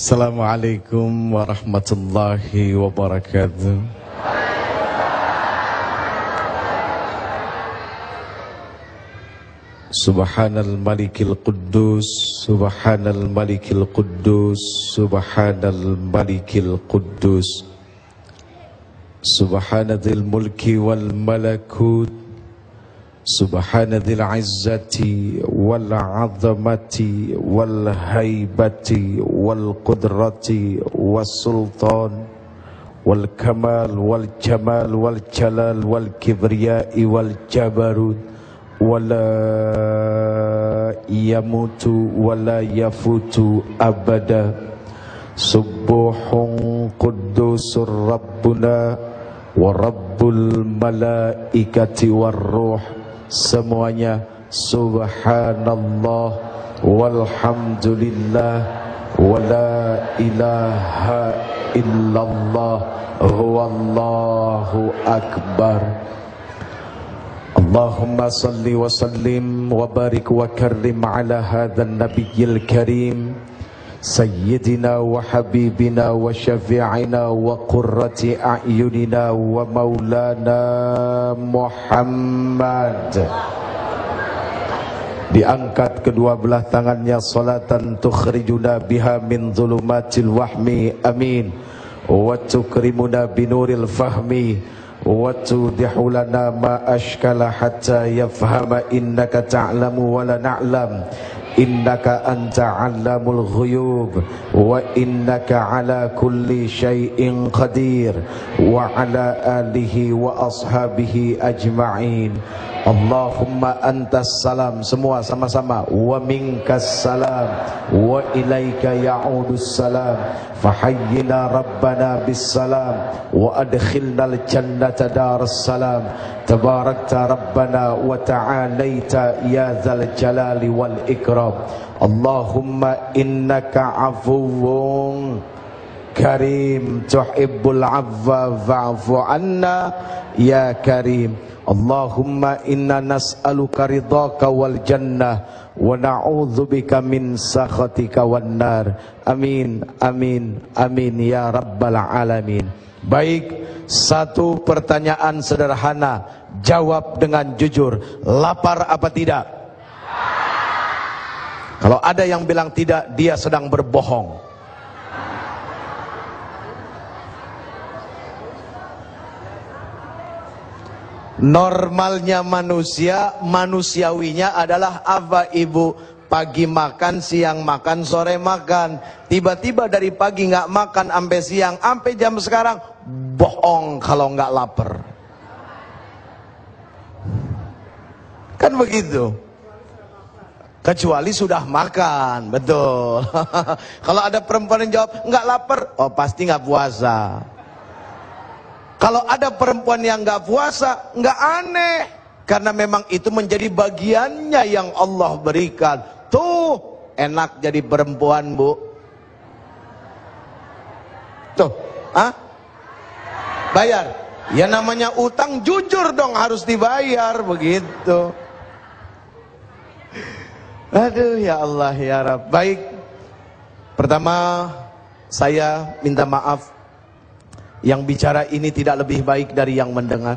السلام عليكم ورحمة الله وبركاته. سبحان الملك القدوس سبحان الملك القدوس سبحان الملك القدوس. سبحان ذي الملك والملكوت. سبحان ذي العزة والعظمة والهيبة والقدرة والسلطان والكمال والجمال والجلال والكبرياء والجبروت ولا يموت ولا يفوت أبدا. سبح قدوس ربنا ورب الملائكة والروح semuanya subhanallah walhamdulillah wala ilaha illallah huwallahu akbar اللهم صل وسلم وبارك وكرم على هذا النبي الكريم سيدنا وحبيبنا وشفيعنا وقرة أعيننا ومولانا محمد Diangkat kedua belah tangannya salatan tukhrijuna biha min zulumatil wahmi amin wa tukrimuna binuril fahmi وتوضح لنا ما أشكل حتى يفهم إنك تعلم ولا نعلم إنك أنت علام الغيوب وإنك على كل شيء قدير وعلى آله وأصحابه أجمعين Allahumma antas salam. Semua sama-sama. Wa minkas salam. Wa ilaika ya'udus salam. Fahayyina rabbana bis salam. Wa adkhilna al jannata daras salam. Tabarakta rabbana wa ta'alaita ya dzal jalali wal ikram. Allahumma innaka afuwun karim tuhibbul afwa fa'fu anna ya karim Allahumma inna nas'aluka ridhaka wal jannah wa na'udzubika min sakhatika wan nar. Amin amin amin ya rabbal alamin. Baik, satu pertanyaan sederhana, jawab dengan jujur. Lapar apa tidak? Kalau ada yang bilang tidak, dia sedang berbohong. Normalnya manusia, manusiawinya adalah apa ibu? Pagi makan, siang makan, sore makan. Tiba-tiba dari pagi nggak makan sampai siang, sampai jam sekarang bohong kalau nggak lapar. Kan begitu. Kecuali sudah makan, betul. kalau ada perempuan yang jawab nggak lapar, oh pasti nggak puasa. Kalau ada perempuan yang nggak puasa, nggak aneh. Karena memang itu menjadi bagiannya yang Allah berikan. Tuh, enak jadi perempuan, Bu. Tuh, ah? Bayar. Ya namanya utang jujur dong harus dibayar begitu. Aduh ya Allah ya Rabb. Baik. Pertama saya minta maaf yang bicara ini tidak lebih baik dari yang mendengar.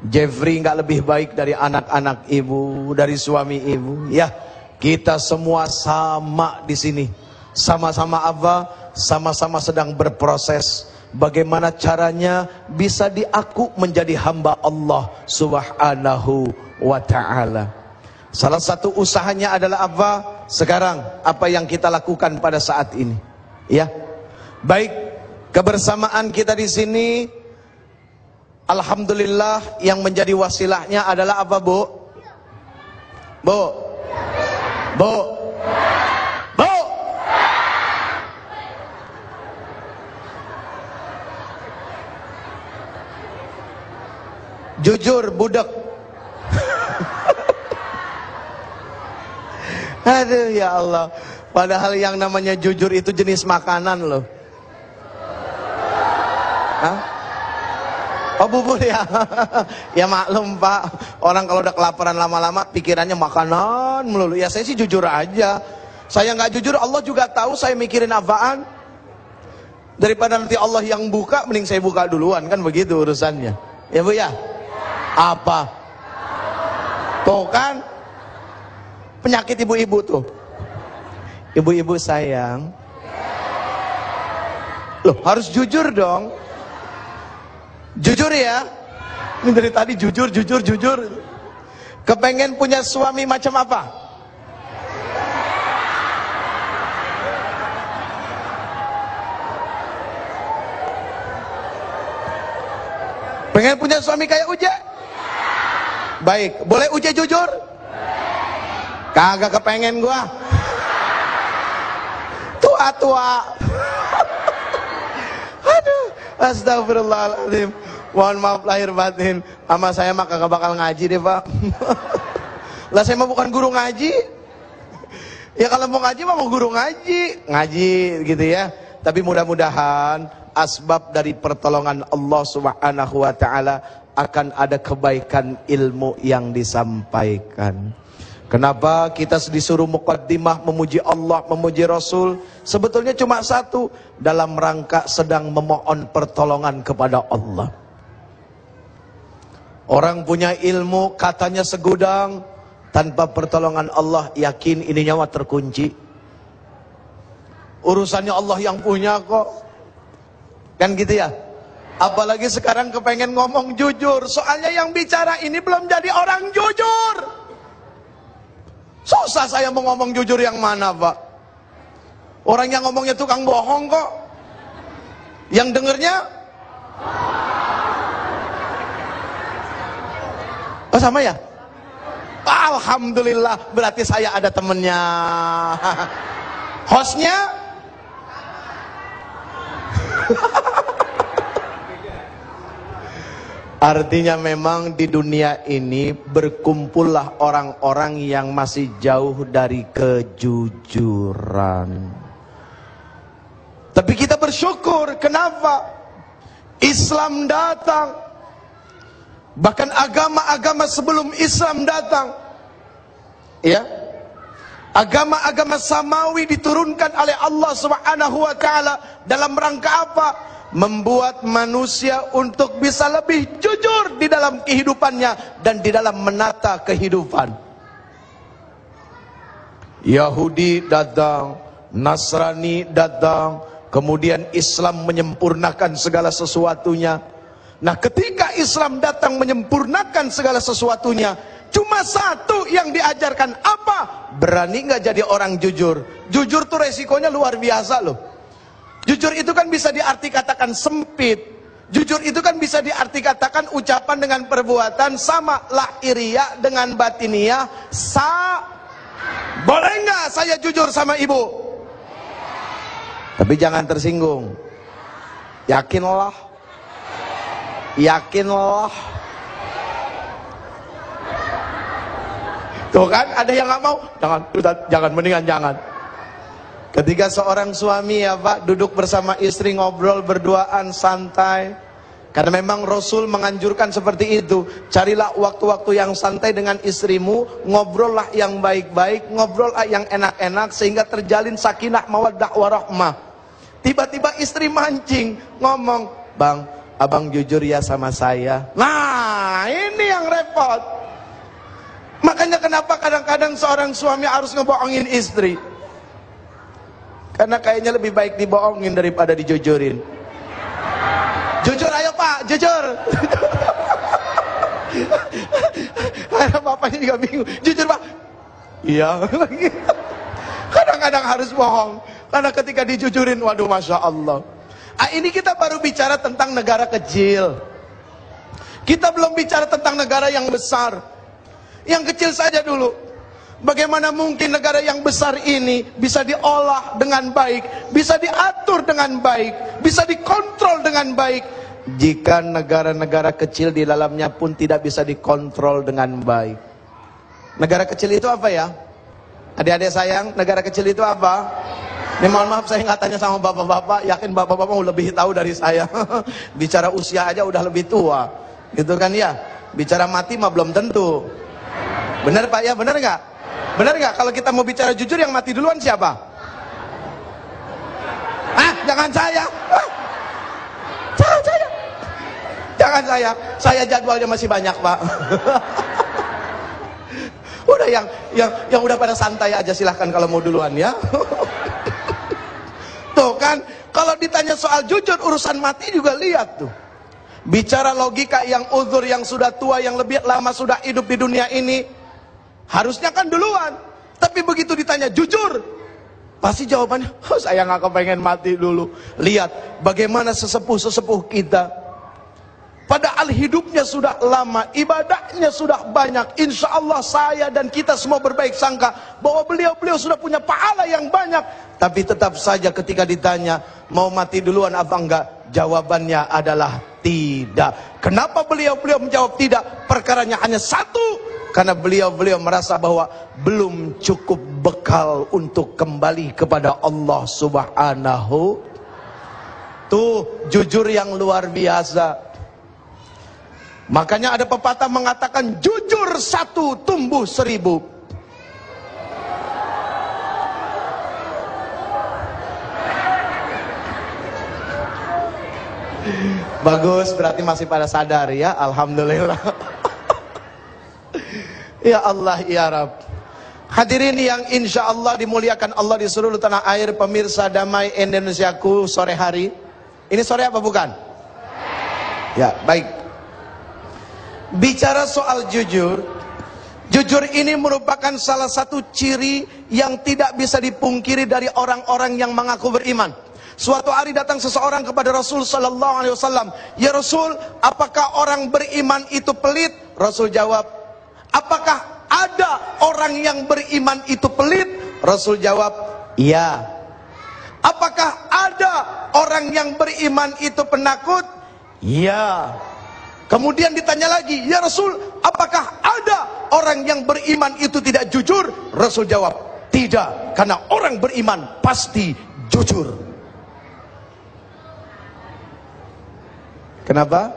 Jeffrey nggak lebih baik dari anak-anak ibu, dari suami ibu. Ya, kita semua sama di sini. Sama-sama apa? Sama-sama sedang berproses. Bagaimana caranya bisa diaku menjadi hamba Allah subhanahu wa ta'ala. Salah satu usahanya adalah apa? Sekarang, apa yang kita lakukan pada saat ini. Ya, baik Kebersamaan kita di sini Alhamdulillah yang menjadi wasilahnya adalah apa Bu? Bu? Bu? Bu? Jujur budak Aduh ya Allah Padahal yang namanya jujur itu jenis makanan loh Oh bubur ya Ya maklum pak Orang kalau udah kelaparan lama-lama Pikirannya makanan melulu Ya saya sih jujur aja Saya nggak jujur, Allah juga tahu saya mikirin apaan. Daripada nanti Allah yang buka, mending saya buka duluan kan begitu urusannya. Ya bu ya? Apa? Tuh kan? Penyakit ibu-ibu tuh. Ibu-ibu sayang. Loh harus jujur dong. Jujur ya. Ini dari tadi jujur, jujur, jujur. Kepengen punya suami macam apa? Pengen punya suami kayak Uje? Baik, boleh Uje jujur? Kagak kepengen gua. Tua-tua. Aduh, astagfirullahaladzim. Mohon maaf lahir batin. Sama saya mah kagak bakal ngaji deh, Pak. lah saya mah bukan guru ngaji. Ya kalau mau ngaji mah mau guru ngaji, ngaji gitu ya. Tapi mudah-mudahan asbab dari pertolongan Allah Subhanahu wa taala akan ada kebaikan ilmu yang disampaikan. Kenapa kita disuruh mukaddimah memuji Allah, memuji Rasul? Sebetulnya cuma satu, dalam rangka sedang memohon pertolongan kepada Allah. Orang punya ilmu katanya segudang, tanpa pertolongan Allah yakin ini nyawa terkunci. Urusannya Allah yang punya kok. Kan gitu ya? Apalagi sekarang kepengen ngomong jujur. Soalnya yang bicara ini belum jadi orang jujur. Susah saya mau ngomong jujur yang mana pak? Orang yang ngomongnya tukang bohong kok. Yang dengernya Oh sama ya? Alhamdulillah berarti saya ada temennya Hostnya Artinya memang di dunia ini berkumpullah orang-orang yang masih jauh dari kejujuran. Tapi kita bersyukur, kenapa? Islam datang. Bahkan agama-agama sebelum Islam datang. Ya. Agama-agama samawi diturunkan oleh Allah Subhanahu wa taala dalam rangka apa? membuat manusia untuk bisa lebih jujur di dalam kehidupannya dan di dalam menata kehidupan. Yahudi datang, Nasrani datang, kemudian Islam menyempurnakan segala sesuatunya. Nah, ketika Islam datang menyempurnakan segala sesuatunya, cuma satu yang diajarkan apa? Berani nggak jadi orang jujur? Jujur tuh resikonya luar biasa loh. Jujur itu kan bisa diarti katakan sempit. Jujur itu kan bisa diarti katakan ucapan dengan perbuatan sama lahiriah dengan batiniah sa boleh nggak saya jujur sama ibu tapi jangan tersinggung yakinlah yakinlah tuh kan ada yang nggak mau jangan jangan mendingan jangan Ketika seorang suami ya Pak duduk bersama istri ngobrol berduaan santai. Karena memang Rasul menganjurkan seperti itu. Carilah waktu-waktu yang santai dengan istrimu, ngobrollah yang baik-baik, ngobrollah yang enak-enak sehingga terjalin sakinah mawaddah warahmah. Tiba-tiba istri mancing, ngomong, "Bang, Abang jujur ya sama saya." Nah, ini yang repot. Makanya kenapa kadang-kadang seorang suami harus ngebohongin istri? Karena kayaknya lebih baik dibohongin daripada dijujurin. Jujur ayo pak, jujur. Karena bapaknya juga bingung. Jujur pak. Iya. Kadang-kadang harus bohong. Karena ketika dijujurin, waduh masya Allah. Ah, ini kita baru bicara tentang negara kecil. Kita belum bicara tentang negara yang besar. Yang kecil saja dulu. Bagaimana mungkin negara yang besar ini bisa diolah dengan baik, bisa diatur dengan baik, bisa dikontrol dengan baik jika negara-negara kecil di dalamnya pun tidak bisa dikontrol dengan baik. Negara kecil itu apa ya? Adik-adik sayang, negara kecil itu apa? Ini mohon maaf saya nggak tanya sama bapak-bapak, yakin bapak-bapak lebih tahu dari saya. Bicara usia aja udah lebih tua, gitu kan ya? Bicara mati mah belum tentu. Benar Pak ya, benar nggak? Benar nggak kalau kita mau bicara jujur yang mati duluan siapa? Ah, jangan saya. Ah. Jangan saya. Jangan saya. Saya jadwalnya masih banyak, Pak. udah yang yang yang udah pada santai aja silahkan kalau mau duluan ya. tuh kan, kalau ditanya soal jujur urusan mati juga lihat tuh. Bicara logika yang uzur yang sudah tua yang lebih lama sudah hidup di dunia ini harusnya kan duluan. Tapi begitu ditanya jujur, pasti jawabannya, oh, saya nggak kepengen mati dulu. Lihat bagaimana sesepuh-sesepuh kita. Padahal hidupnya sudah lama, ibadahnya sudah banyak. Insya Allah saya dan kita semua berbaik sangka bahwa beliau-beliau sudah punya pahala yang banyak. Tapi tetap saja ketika ditanya mau mati duluan apa enggak, jawabannya adalah tidak. Kenapa beliau-beliau menjawab tidak? Perkaranya hanya satu. Karena beliau-beliau merasa bahwa belum cukup bekal untuk kembali kepada Allah subhanahu. Tuh jujur yang luar biasa. Makanya ada pepatah mengatakan jujur satu tumbuh seribu. Bagus, berarti masih pada sadar ya. Alhamdulillah. ya Allah, ya Rab. Hadirin yang insya Allah dimuliakan Allah di seluruh tanah air pemirsa damai Indonesiaku sore hari. Ini sore apa bukan? Ya, baik. Bicara soal jujur, jujur ini merupakan salah satu ciri yang tidak bisa dipungkiri dari orang-orang yang mengaku beriman. Suatu hari datang seseorang kepada Rasul sallallahu alaihi wasallam, "Ya Rasul, apakah orang beriman itu pelit?" Rasul jawab, "Apakah ada orang yang beriman itu pelit?" Rasul jawab, "Iya." Apakah ada orang yang beriman itu penakut? Iya. Kemudian ditanya lagi, "Ya Rasul, apakah ada orang yang beriman itu tidak jujur?" Rasul jawab, "Tidak, karena orang beriman pasti jujur." Kenapa?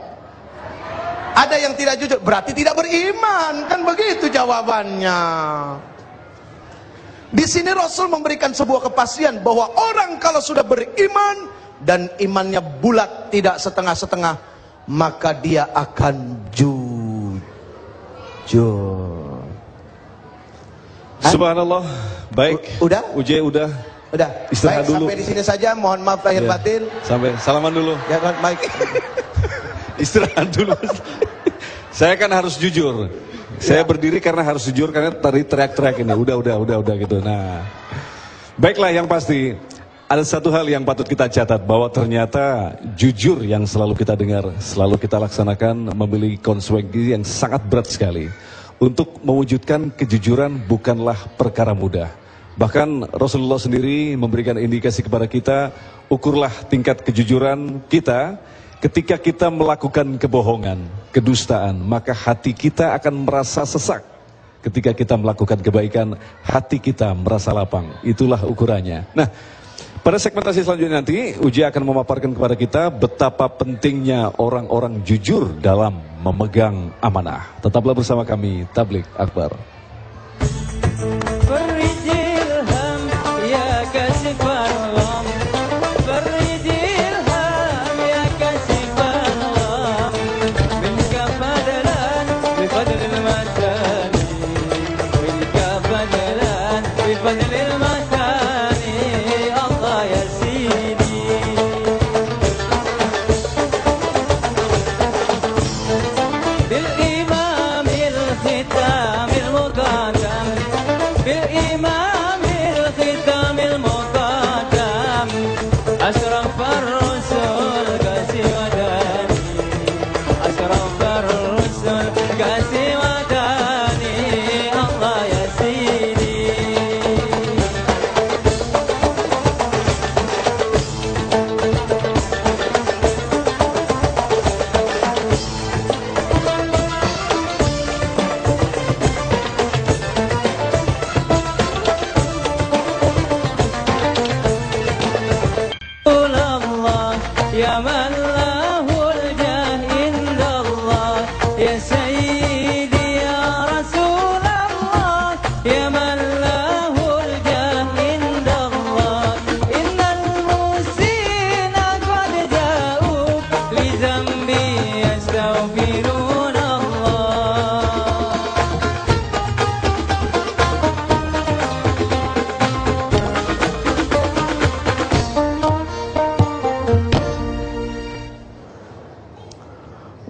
Ada yang tidak jujur, berarti tidak beriman. Kan begitu jawabannya. Di sini Rasul memberikan sebuah kepastian bahwa orang kalau sudah beriman dan imannya bulat tidak setengah-setengah, maka dia akan jujur. Subhanallah. Baik. U udah? Uje udah. Udah. Istirahat baik, dulu. Sampai di sini saja. Mohon maaf lahir Ya. batin. Sampai salaman dulu. Ya kan, baik. Istirahat dulu. Saya kan harus jujur. Saya berdiri karena harus jujur karena tadi teriak-teriak ini. Udah, udah, udah, udah gitu. Nah, baiklah yang pasti. Ada satu hal yang patut kita catat bahwa ternyata jujur yang selalu kita dengar, selalu kita laksanakan memiliki konsekuensi yang sangat berat sekali. Untuk mewujudkan kejujuran bukanlah perkara mudah. Bahkan Rasulullah sendiri memberikan indikasi kepada kita, ukurlah tingkat kejujuran kita ketika kita melakukan kebohongan, kedustaan, maka hati kita akan merasa sesak. Ketika kita melakukan kebaikan, hati kita merasa lapang. Itulah ukurannya. Nah, pada segmentasi selanjutnya nanti, Uji akan memaparkan kepada kita betapa pentingnya orang-orang jujur dalam memegang amanah. Tetaplah bersama kami, Tablik Akbar.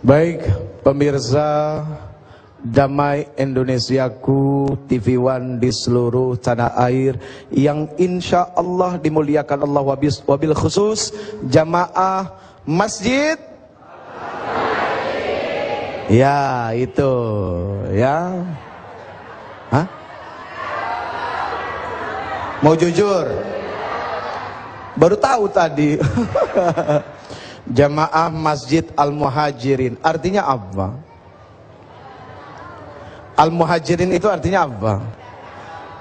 Baik, pemirsa Damai Indonesiaku TV One di seluruh tanah air yang insya Allah dimuliakan Allah wabis, wabil khusus jamaah masjid. Ya itu ya. Hah? Mau jujur? Baru tahu tadi Jamaah Masjid Al-Muhajirin. Artinya apa? Al-Muhajirin itu artinya apa?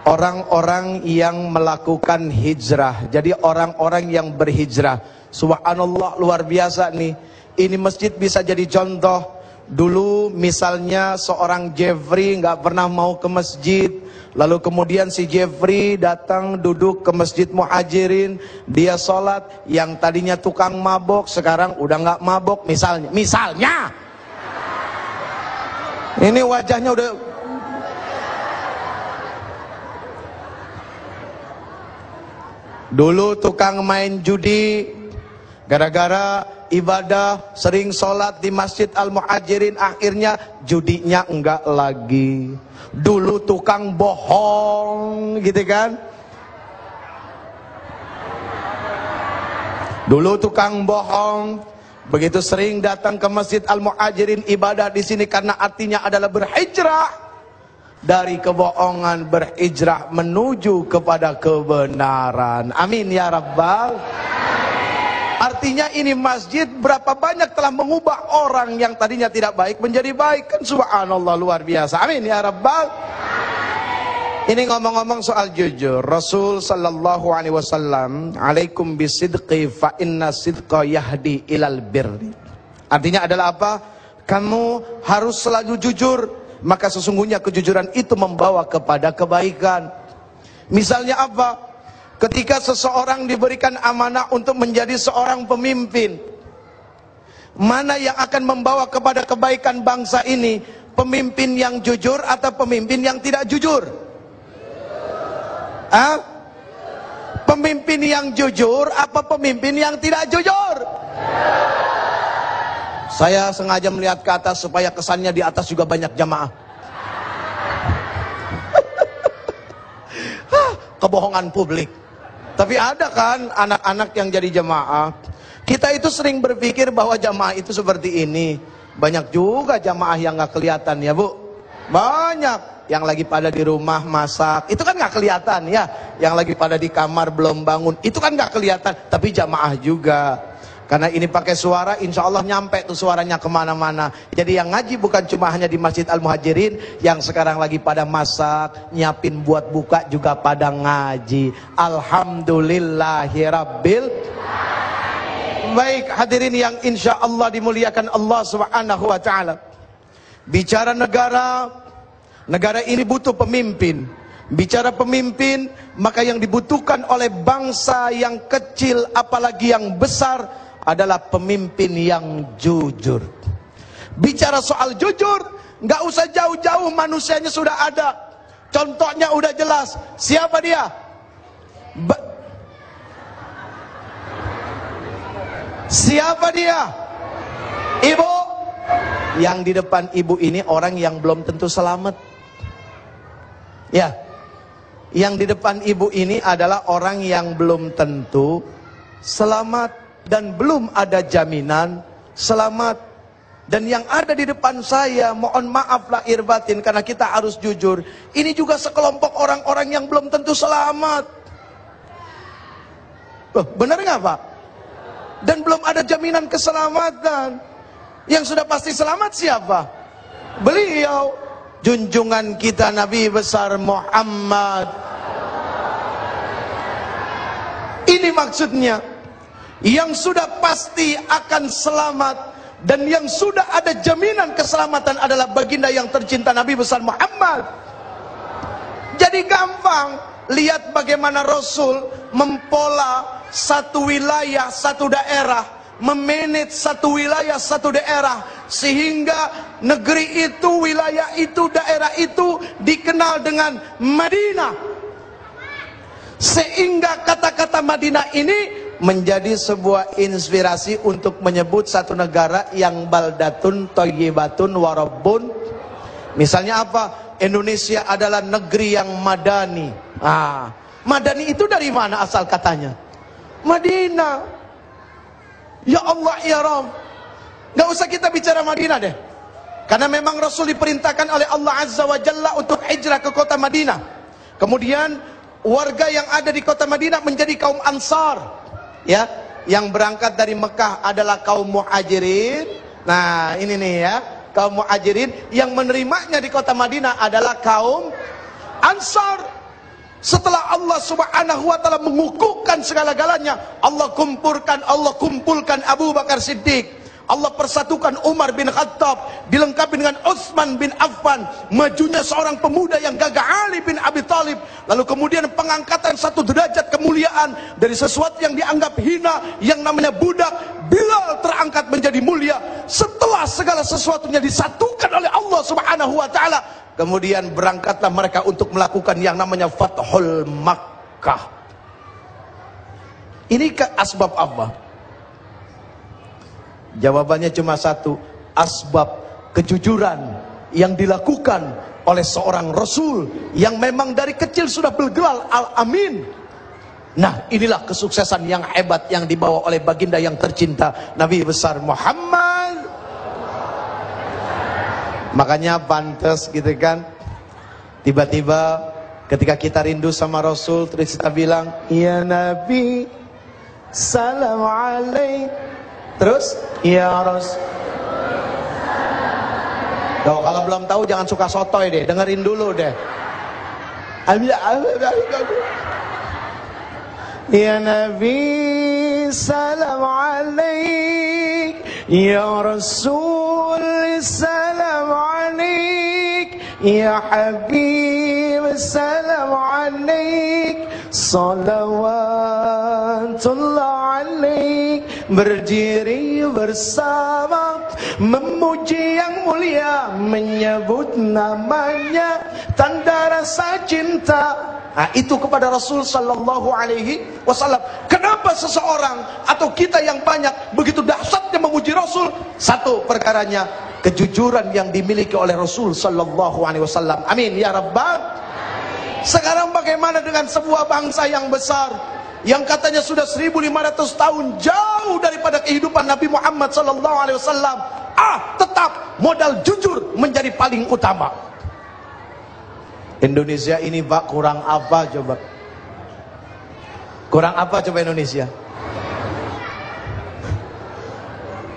Orang-orang yang melakukan hijrah. Jadi orang-orang yang berhijrah. Subhanallah luar biasa nih. Ini masjid bisa jadi contoh Dulu misalnya seorang Jeffrey nggak pernah mau ke masjid. Lalu kemudian si Jeffrey datang duduk ke masjid muhajirin. Dia sholat yang tadinya tukang mabok sekarang udah nggak mabok. Misalnya Misalnya. Ini wajahnya udah Dulu tukang main judi Gara-gara ibadah sering sholat di masjid Al-Muhajirin Akhirnya judinya enggak lagi Dulu tukang bohong gitu kan Dulu tukang bohong Begitu sering datang ke masjid Al-Muhajirin ibadah di sini karena artinya adalah berhijrah dari kebohongan berhijrah menuju kepada kebenaran. Amin ya rabbal. Artinya ini masjid berapa banyak telah mengubah orang yang tadinya tidak baik menjadi baik kan subhanallah luar biasa. Amin ya rabbal. Ini ngomong-ngomong soal jujur. Rasul sallallahu alaihi wasallam, "Alaikum bisidqi fa inna sidqa yahdi ilal birri." Artinya adalah apa? Kamu harus selalu jujur, maka sesungguhnya kejujuran itu membawa kepada kebaikan. Misalnya apa? Ketika seseorang diberikan amanah untuk menjadi seorang pemimpin, mana yang akan membawa kepada kebaikan bangsa ini? Pemimpin yang jujur atau pemimpin yang tidak jujur? Ah? Pemimpin yang jujur apa pemimpin yang tidak jujur? Saya sengaja melihat ke atas supaya kesannya di atas juga banyak jamaah. Kebohongan publik. Tapi ada kan anak-anak yang jadi jamaah. Kita itu sering berpikir bahwa jamaah itu seperti ini. Banyak juga jamaah yang nggak kelihatan ya bu. Banyak yang lagi pada di rumah masak. Itu kan nggak kelihatan ya. Yang lagi pada di kamar belum bangun. Itu kan nggak kelihatan. Tapi jamaah juga. Karena ini pakai suara, insya Allah nyampe tuh suaranya ke mana-mana. Jadi yang ngaji bukan cuma hanya di Masjid Al-Muhajirin, yang sekarang lagi pada masak, nyiapin buat buka juga pada ngaji. Alhamdulillahirabbil Baik hadirin yang insya Allah dimuliakan Allah subhanahu wa ta'ala. Bicara negara, negara ini butuh pemimpin. Bicara pemimpin, maka yang dibutuhkan oleh bangsa yang kecil apalagi yang besar adalah pemimpin yang jujur. Bicara soal jujur, nggak usah jauh-jauh manusianya sudah ada. Contohnya udah jelas. Siapa dia? Ba Siapa dia? Ibu. Yang di depan ibu ini orang yang belum tentu selamat. Ya. Yang di depan ibu ini adalah orang yang belum tentu selamat dan belum ada jaminan selamat. Dan yang ada di depan saya, mohon maaf lahir batin karena kita harus jujur. Ini juga sekelompok orang-orang yang belum tentu selamat. Benar nggak Pak? Dan belum ada jaminan keselamatan. Yang sudah pasti selamat siapa? Beliau, junjungan kita Nabi besar Muhammad. Ini maksudnya yang sudah pasti akan selamat dan yang sudah ada jaminan keselamatan adalah baginda yang tercinta Nabi besar Muhammad. Jadi gampang lihat bagaimana Rasul mempola satu wilayah, satu daerah, memanage satu wilayah, satu daerah sehingga negeri itu, wilayah itu, daerah itu dikenal dengan Madinah. Sehingga kata-kata Madinah ini menjadi sebuah inspirasi untuk menyebut satu negara yang baldatun toyibatun warabun. Misalnya apa? Indonesia adalah negeri yang madani. Ah, madani itu dari mana asal katanya? Madinah. Ya Allah ya Rabb. Gak usah kita bicara Madinah deh. Karena memang Rasul diperintahkan oleh Allah Azza wa Jalla untuk hijrah ke kota Madinah. Kemudian warga yang ada di kota Madinah menjadi kaum Ansar. Ya, yang berangkat dari Mekah adalah kaum Muhajirin. Nah, ini nih ya, kaum Muhajirin yang menerimanya di kota Madinah adalah kaum Ansar. Setelah Allah Subhanahu wa taala mengukuhkan segala-galanya, Allah kumpulkan Allah kumpulkan Abu Bakar Siddiq. Allah persatukan Umar bin Khattab dilengkapi dengan Utsman bin Affan majunya seorang pemuda yang gagah Ali bin Abi Thalib. Lalu kemudian pengangkatan satu derajat kemuliaan dari sesuatu yang dianggap hina yang namanya budak Bilal terangkat menjadi mulia. Setelah segala sesuatunya disatukan oleh Allah Subhanahu wa taala kemudian berangkatlah mereka untuk melakukan yang namanya Fathul Makkah. Ini ke asbab apa? Jawabannya cuma satu, asbab kejujuran yang dilakukan oleh seorang rasul yang memang dari kecil sudah bergelar al-amin. Nah, inilah kesuksesan yang hebat yang dibawa oleh baginda yang tercinta Nabi besar Muhammad. Makanya pantas gitu kan. Tiba-tiba ketika kita rindu sama Rasul terus kita bilang, "Ya Nabi, salam alaik." Terus, ya Ros. Tuh, kalau belum tahu jangan suka sotoy deh, dengerin dulu deh. Ya Nabi, salam alaik. Ya Rasul, salam alaik. Ya Habib, salam alaik. Salawatullah alaik Berdiri bersama Memuji yang mulia Menyebut namanya Tanda rasa cinta Nah, itu kepada Rasul Sallallahu Alaihi Wasallam. Kenapa seseorang atau kita yang banyak begitu dahsyatnya memuji Rasul? Satu perkaranya kejujuran yang dimiliki oleh Rasul Sallallahu Alaihi Wasallam. Amin ya Rabbal sekarang bagaimana dengan sebuah bangsa yang besar yang katanya sudah 1500 tahun jauh daripada kehidupan Nabi Muhammad sallallahu alaihi wasallam. Ah, tetap modal jujur menjadi paling utama. Indonesia ini Pak kurang apa coba? Kurang apa coba Indonesia?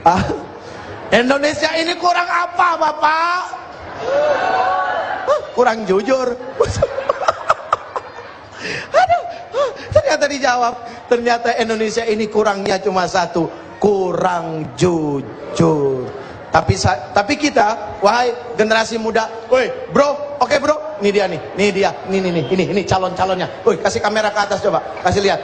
Ah, Indonesia ini kurang apa Bapak? Ah, kurang jujur. Ternyata dijawab. Ternyata Indonesia ini kurangnya cuma satu, kurang jujur. Tapi tapi kita, wahai generasi muda, woi bro, oke okay bro, ini dia nih, ini dia, ini ini ini ini calon-calonnya. Woi kasih kamera ke atas coba, kasih lihat.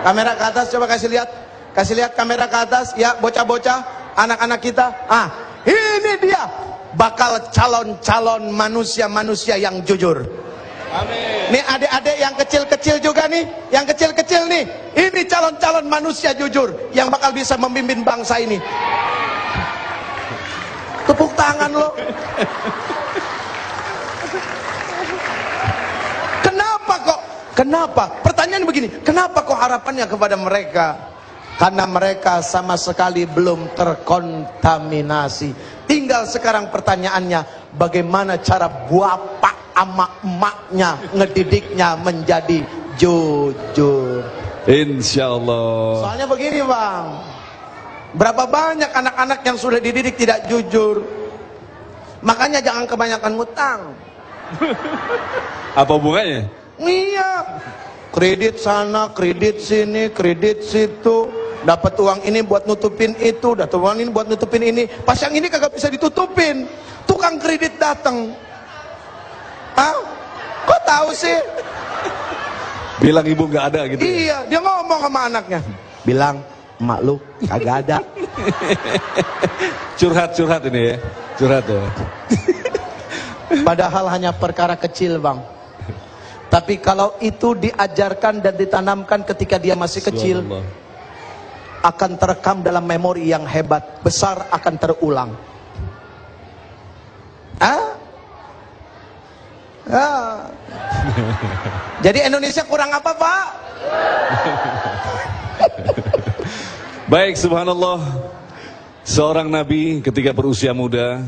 Kamera ke atas coba kasih lihat, kasih lihat kamera ke atas, ya bocah-bocah, anak-anak kita. Ah, ini dia bakal calon-calon manusia-manusia yang jujur. Nih adik-adik yang kecil-kecil juga nih, yang kecil-kecil nih, ini calon-calon manusia jujur yang bakal bisa memimpin bangsa ini. Tepuk tangan lo. Kenapa kok? Kenapa? Pertanyaan begini, kenapa kok harapannya kepada mereka? Karena mereka sama sekali belum terkontaminasi. Tinggal sekarang pertanyaannya, bagaimana cara bapak ama emaknya ngedidiknya menjadi jujur. Insya Allah. Soalnya begini bang, berapa banyak anak-anak yang sudah dididik tidak jujur. Makanya jangan kebanyakan ngutang. Apa hubungannya? Iya. Kredit sana, kredit sini, kredit situ. Dapat uang ini buat nutupin itu, dapat uang ini buat nutupin ini. Pas yang ini kagak bisa ditutupin. Tukang kredit datang. Ah, kok tahu sih? Bilang ibu nggak ada gitu. ya? Iya, dia ngomong sama anaknya. Bilang, emak lu kagak ada. Curhat-curhat ini ya. Curhat ya. Padahal hanya perkara kecil bang. Tapi kalau itu diajarkan dan ditanamkan ketika dia masih kecil, akan terekam dalam memori yang hebat, besar akan terulang. Ah? Ah. Jadi Indonesia kurang apa, Pak? Baik, subhanallah. Seorang nabi ketika berusia muda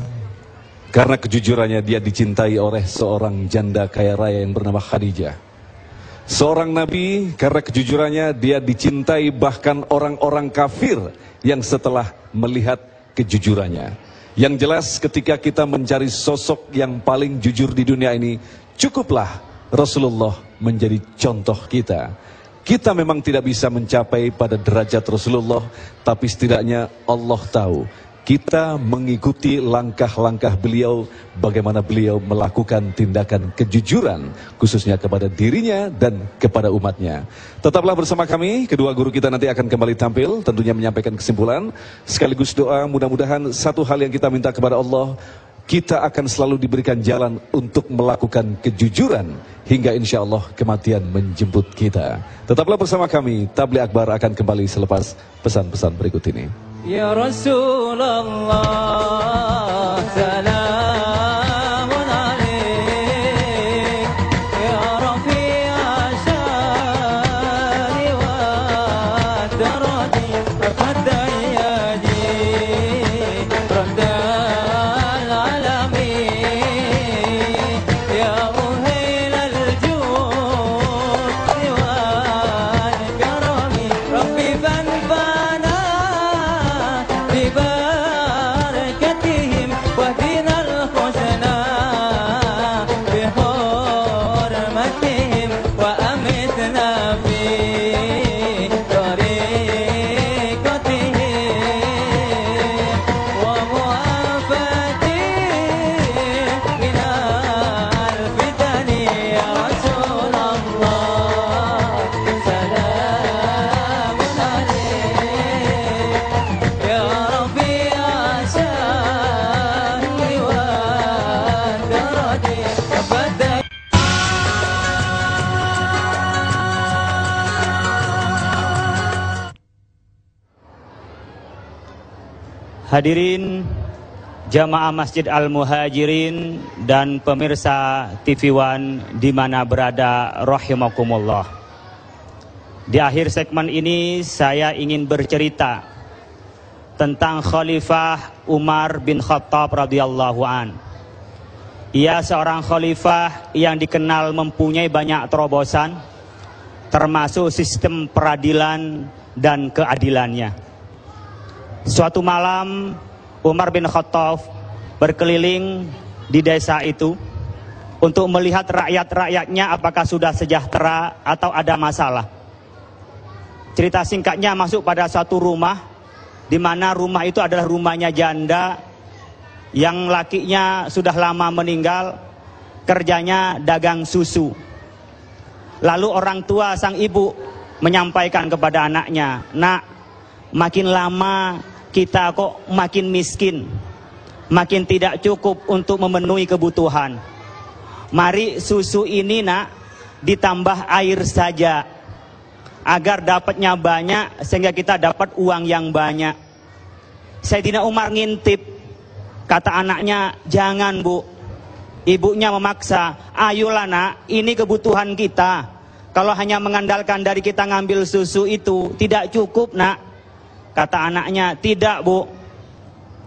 karena kejujurannya dia dicintai oleh seorang janda kaya raya yang bernama Khadijah. Seorang nabi karena kejujurannya dia dicintai bahkan orang-orang kafir yang setelah melihat kejujurannya. Yang jelas ketika kita mencari sosok yang paling jujur di dunia ini, cukuplah Rasulullah menjadi contoh kita. Kita memang tidak bisa mencapai pada derajat Rasulullah, tapi setidaknya Allah tahu kita mengikuti langkah-langkah beliau bagaimana beliau melakukan tindakan kejujuran khususnya kepada dirinya dan kepada umatnya. Tetaplah bersama kami, kedua guru kita nanti akan kembali tampil tentunya menyampaikan kesimpulan sekaligus doa mudah-mudahan satu hal yang kita minta kepada Allah kita akan selalu diberikan jalan untuk melakukan kejujuran hingga insya Allah kematian menjemput kita. Tetaplah bersama kami, Tabli Akbar akan kembali selepas pesan-pesan berikut ini. يا رسول الله سلام Hadirin jamaah Masjid Al-Muhajirin dan pemirsa TV One di mana berada rahimakumullah. Di akhir segmen ini saya ingin bercerita tentang Khalifah Umar bin Khattab radhiyallahu an. Ia seorang khalifah yang dikenal mempunyai banyak terobosan termasuk sistem peradilan dan keadilannya. Suatu malam Umar bin Khattab berkeliling di desa itu untuk melihat rakyat-rakyatnya apakah sudah sejahtera atau ada masalah. Cerita singkatnya masuk pada satu rumah di mana rumah itu adalah rumahnya janda yang lakinya sudah lama meninggal, kerjanya dagang susu. Lalu orang tua sang ibu menyampaikan kepada anaknya, "Nak, makin lama kita kok makin miskin, makin tidak cukup untuk memenuhi kebutuhan. Mari susu ini nak ditambah air saja agar dapatnya banyak sehingga kita dapat uang yang banyak. Sayyidina Umar ngintip, kata anaknya, jangan bu. Ibunya memaksa, ayolah nak, ini kebutuhan kita. Kalau hanya mengandalkan dari kita ngambil susu itu, tidak cukup nak. Kata anaknya, tidak bu.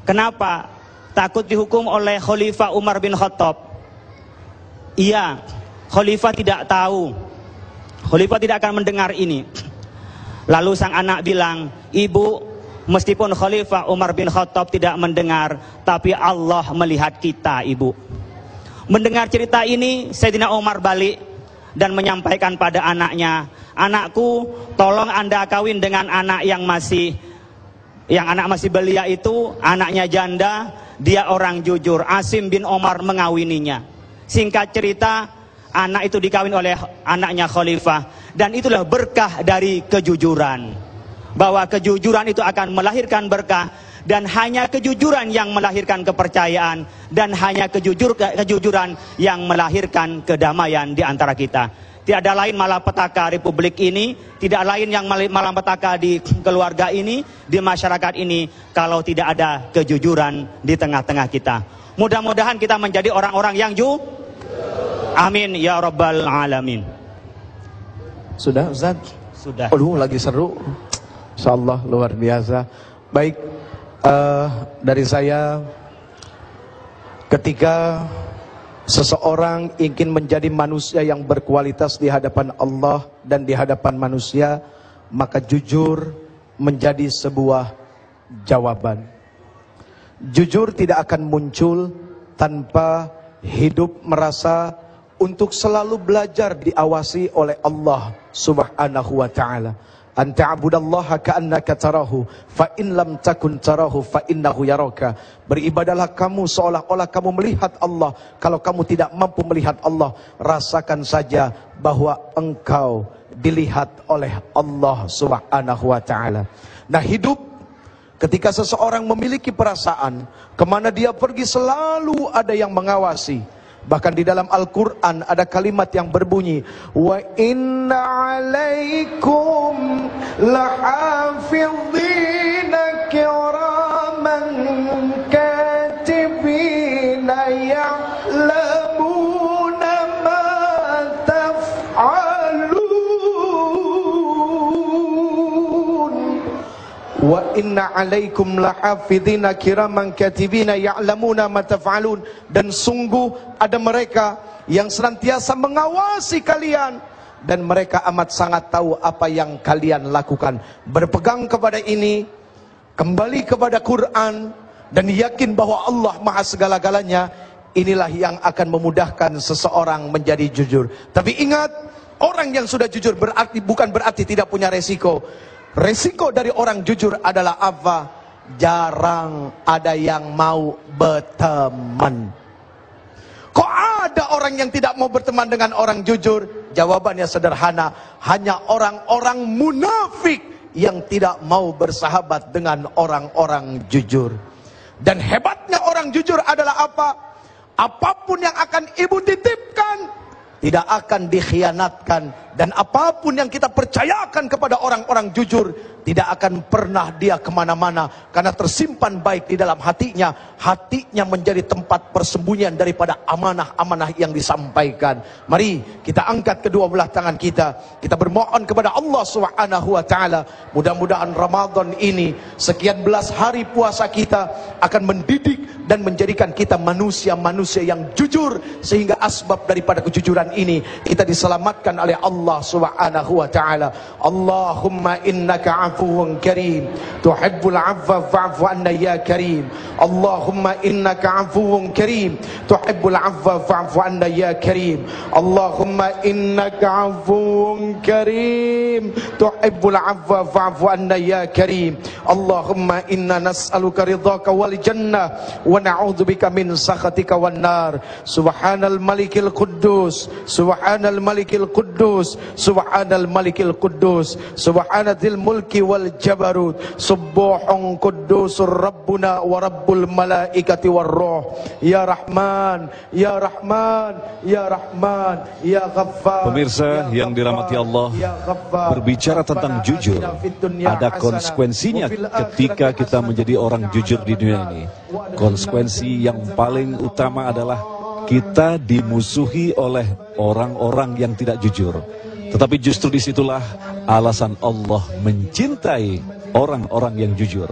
Kenapa? Takut dihukum oleh Khalifah Umar bin Khattab. Iya, Khalifah tidak tahu. Khalifah tidak akan mendengar ini. Lalu sang anak bilang, ibu, meskipun Khalifah Umar bin Khattab tidak mendengar, tapi Allah melihat kita, ibu. Mendengar cerita ini, Sayyidina Umar balik dan menyampaikan pada anaknya, anakku, tolong anda kawin dengan anak yang masih yang anak masih belia itu anaknya janda, dia orang jujur. Asim bin Omar mengawininya. Singkat cerita, anak itu dikawin oleh anaknya khalifah dan itulah berkah dari kejujuran. Bahwa kejujuran itu akan melahirkan berkah dan hanya kejujuran yang melahirkan kepercayaan dan hanya kejujur kejujuran yang melahirkan kedamaian di antara kita. Tiada lain malapetaka Republik ini, tidak lain yang mal- malapetaka di keluarga ini, di masyarakat ini, kalau tidak ada kejujuran di tengah-tengah kita. Mudah-mudahan kita menjadi orang-orang yang ju. Amin ya rabbal alamin. Sudah Ustaz? Sudah. Aduh lagi seru. Insyaallah luar biasa. Baik eh, dari saya ketika seseorang ingin menjadi manusia yang berkualitas di hadapan Allah dan di hadapan manusia, maka jujur menjadi sebuah jawaban. Jujur tidak akan muncul tanpa hidup merasa untuk selalu belajar diawasi oleh Allah Subhanahu wa taala. An ta'budallaha ka'annaka tarahu fa in lam takun tarahu fa innahu yaraka. Beribadalah kamu seolah-olah kamu melihat Allah. Kalau kamu tidak mampu melihat Allah, rasakan saja bahwa engkau dilihat oleh Allah Subhanahu wa taala. Nah, hidup Ketika seseorang memiliki perasaan, ke mana dia pergi selalu ada yang mengawasi. Bahkan di dalam Al-Quran ada kalimat yang berbunyi, Wa inna alaikum lahafidhina kiraman katibina ya'lamuna inna alaikum lahafidhina kiraman katibina ya'lamuna ma taf'alun. Dan sungguh ada mereka yang senantiasa mengawasi kalian. Dan mereka amat sangat tahu apa yang kalian lakukan. Berpegang kepada ini kembali kepada Quran dan yakin bahwa Allah Maha segala-galanya inilah yang akan memudahkan seseorang menjadi jujur. Tapi ingat orang yang sudah jujur berarti bukan berarti tidak punya resiko Resiko dari orang jujur adalah apa? Jarang ada yang mau berteman. Kok ada orang yang tidak mau berteman dengan orang jujur? Jawabannya sederhana, hanya orang-orang munafik yang tidak mau bersahabat dengan orang-orang jujur. Dan hebatnya orang jujur adalah apa? Apa pun yang akan ibu titipkan, tidak akan dikhianatkan dan apa pun yang kita percayakan kepada orang-orang jujur tidak akan pernah dia ke mana-mana. Karena tersimpan baik di dalam hatinya hatinya menjadi tempat persembunyian daripada amanah-amanah yang disampaikan. Mari kita angkat kedua belah tangan kita. Kita bermohon kepada Allah taala mudah-mudahan Ramadan ini sekian belas hari puasa kita akan mendidik dan menjadikan kita manusia-manusia yang jujur sehingga asbab daripada kejujuran ini kita diselamatkan oleh Allah Subhanahu wa taala. Allahumma innaka afuwun karim, tuhibbul afwa fa'fu anna ya karim. Allahumma innaka afuwun karim, tuhibbul afwa fa'fu anna ya karim. Allahumma innaka afuwun karim, tuhibbul afwa fa'fu anna ya karim. Allahumma inna nas'aluka ridhaka wal jannah wa na'udzubika min sakhatika wan nar. Subhanal malikil quddus, subhanal subhanal malikil quddus, subhanatil mulki wal jabarut, subuhun quddusur rabbuna wa rabbul malaikati war ruh. Ya Rahman, ya Rahman, ya Rahman, ya Ghaffar. Pemirsa ya yang dirahmati Allah, ya Ghaffar. berbicara tentang jujur, ada konsekuensinya ketika kita menjadi orang jujur di dunia ini. Konsekuensi yang paling utama adalah kita dimusuhi oleh orang-orang yang tidak jujur. Tetapi justru di situlah alasan Allah mencintai orang-orang yang jujur.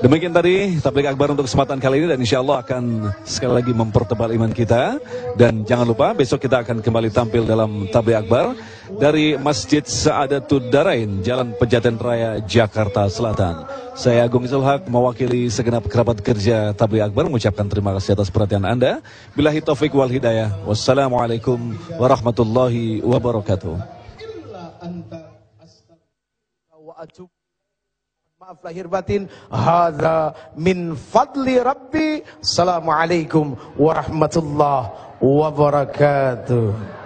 Demikian tadi tablik akbar untuk kesempatan kali ini dan insya Allah akan sekali lagi mempertebal iman kita. Dan jangan lupa besok kita akan kembali tampil dalam tablik akbar dari Masjid Saadatud Darain, Jalan Pejaten Raya, Jakarta Selatan. Saya Agung Zulhak mewakili segenap kerabat kerja Tabli Akbar mengucapkan terima kasih atas perhatian Anda. Bilahi taufik wal hidayah. Wassalamualaikum warahmatullahi wabarakatuh. Wa atub Maaf lahir batin. Hadha min fadli Rabbi. Assalamualaikum warahmatullahi wabarakatuh